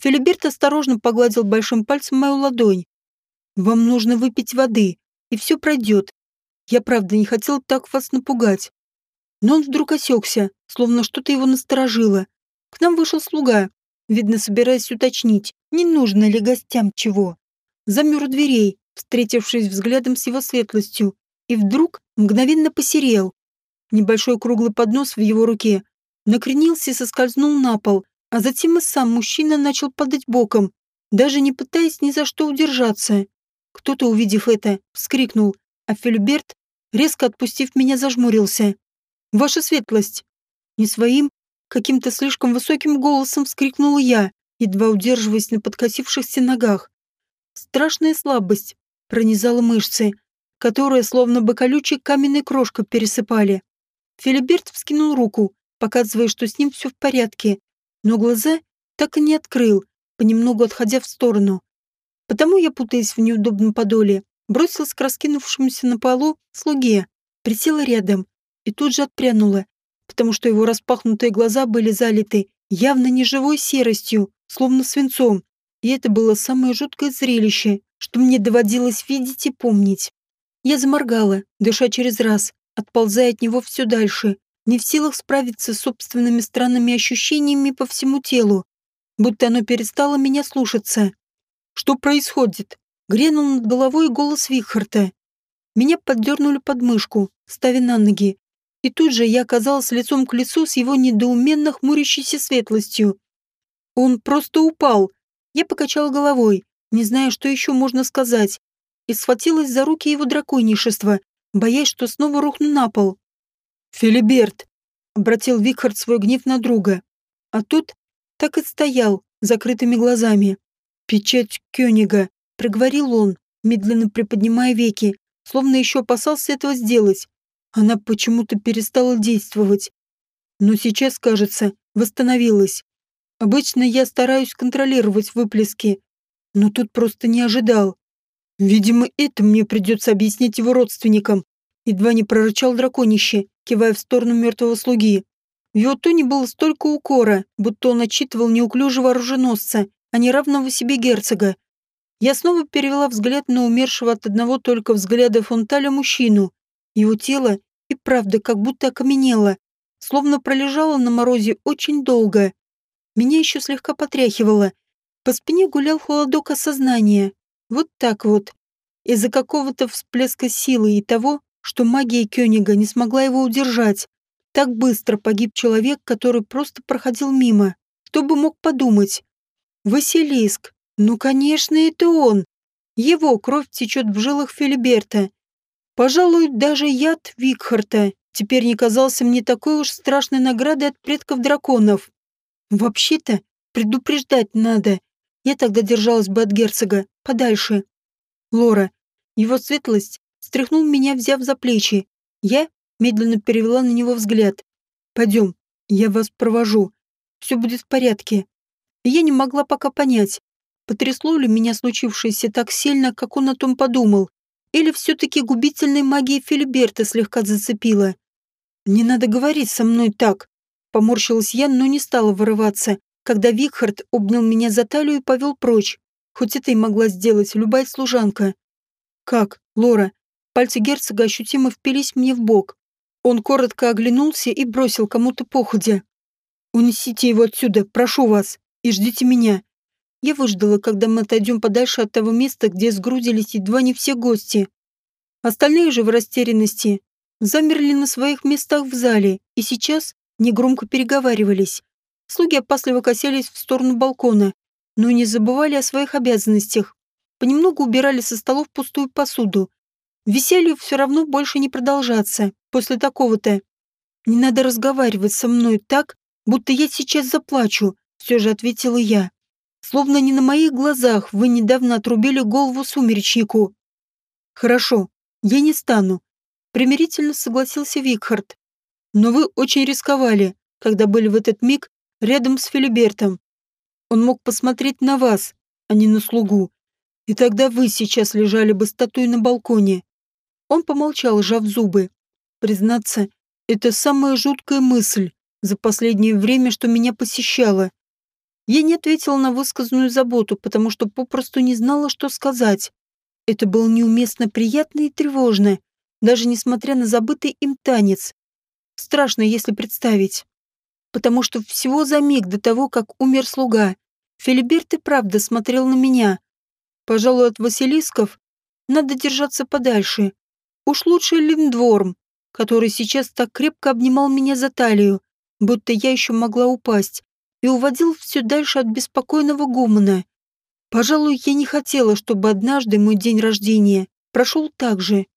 Филиберт осторожно погладил большим пальцем мою ладонь. «Вам нужно выпить воды, и все пройдет. Я правда не хотел так вас напугать». Но он вдруг осекся, словно что-то его насторожило. К нам вышел слуга, видно, собираясь уточнить, не нужно ли гостям чего. Замер у дверей, встретившись взглядом с его светлостью, и вдруг мгновенно посерел. Небольшой круглый поднос в его руке накренился и соскользнул на пол, а затем и сам мужчина начал падать боком, даже не пытаясь ни за что удержаться. Кто-то, увидев это, вскрикнул, а Фельберт, резко отпустив меня, зажмурился. «Ваша светлость!» Не своим, каким-то слишком высоким голосом вскрикнула я, едва удерживаясь на подкосившихся ногах. Страшная слабость пронизала мышцы, которые словно бы колючей каменной крошкой пересыпали. Филиберт вскинул руку, показывая, что с ним все в порядке, но глаза так и не открыл, понемногу отходя в сторону. Потому я, путаясь в неудобном подоле, бросилась к раскинувшемуся на полу слуге, присела рядом и тут же отпрянула, потому что его распахнутые глаза были залиты явно неживой серостью, словно свинцом, и это было самое жуткое зрелище, что мне доводилось видеть и помнить. Я заморгала, дыша через раз, отползая от него все дальше, не в силах справиться с собственными странными ощущениями по всему телу, будто оно перестало меня слушаться. «Что происходит?» Грянул над головой голос Вихарта. Меня поддернули под мышку, ставя на ноги. И тут же я оказалась лицом к лицу с его недоуменно хмурящейся светлостью. Он просто упал. Я покачала головой, не зная, что еще можно сказать, и схватилась за руки его драконишества, боясь, что снова рухну на пол. «Филиберт!» — обратил Викхард свой гнев на друга. А тот так и стоял, закрытыми глазами. «Печать Кёнига», — проговорил он, медленно приподнимая веки, словно еще опасался этого сделать. Она почему-то перестала действовать. Но сейчас, кажется, восстановилась. Обычно я стараюсь контролировать выплески, но тут просто не ожидал. Видимо, это мне придется объяснить его родственникам. Едва не прорычал драконище, кивая в сторону мертвого слуги. В его тоне было столько укора, будто он отчитывал неуклюжего оруженосца, а не равного себе герцога. Я снова перевела взгляд на умершего от одного только взгляда фонталя мужчину. Его тело и правда как будто окаменело, словно пролежало на морозе очень долго. Меня еще слегка потряхивало. По спине гулял холодок осознания. Вот так вот. Из-за какого-то всплеска силы и того, что магия Кёнига не смогла его удержать. Так быстро погиб человек, который просто проходил мимо. Кто бы мог подумать? Василиск. Ну, конечно, это он. Его кровь течет в жилах Филиберта. Пожалуй, даже яд Викхарта теперь не казался мне такой уж страшной наградой от предков драконов. Вообще-то, предупреждать надо. Я тогда держалась бы от герцога, подальше. Лора, его светлость, стряхнул меня, взяв за плечи. Я медленно перевела на него взгляд. «Пойдем, я вас провожу. Все будет в порядке». Я не могла пока понять, потрясло ли меня случившееся так сильно, как он о том подумал, или все-таки губительной магией Филиберта слегка зацепила. «Не надо говорить со мной так», — поморщилась я, но не стала вырываться, когда Викхард обнял меня за талию и повел прочь, хоть это и могла сделать любая служанка. «Как, Лора?» Пальцы герцога ощутимо впились мне в бок. Он коротко оглянулся и бросил кому-то походя. «Унесите его отсюда, прошу вас, и ждите меня». Я выждала, когда мы отойдем подальше от того места, где сгрудились едва не все гости. Остальные же в растерянности замерли на своих местах в зале и сейчас негромко переговаривались. Слуги опасливо косились в сторону балкона, но не забывали о своих обязанностях. Понемногу убирали со столов пустую посуду. Веселью все равно больше не продолжаться после такого-то. Не надо разговаривать со мной так, будто я сейчас заплачу, все же ответила я. Словно не на моих глазах вы недавно отрубили голову сумеречнику. Хорошо, я не стану. Примирительно согласился Викхард. Но вы очень рисковали, когда были в этот миг рядом с Филибертом. Он мог посмотреть на вас, а не на слугу. И тогда вы сейчас лежали бы статуей на балконе. Он помолчал, сжав зубы. Признаться, это самая жуткая мысль за последнее время, что меня посещала. Я не ответила на высказанную заботу, потому что попросту не знала, что сказать. Это было неуместно приятно и тревожно, даже несмотря на забытый им танец. Страшно, если представить. Потому что всего за миг до того, как умер слуга, Филиберт и правда смотрел на меня. Пожалуй, от Василисков надо держаться подальше. Уж лучше Линдворм, который сейчас так крепко обнимал меня за талию, будто я еще могла упасть, и уводил все дальше от беспокойного гумана. Пожалуй, я не хотела, чтобы однажды мой день рождения прошел так же.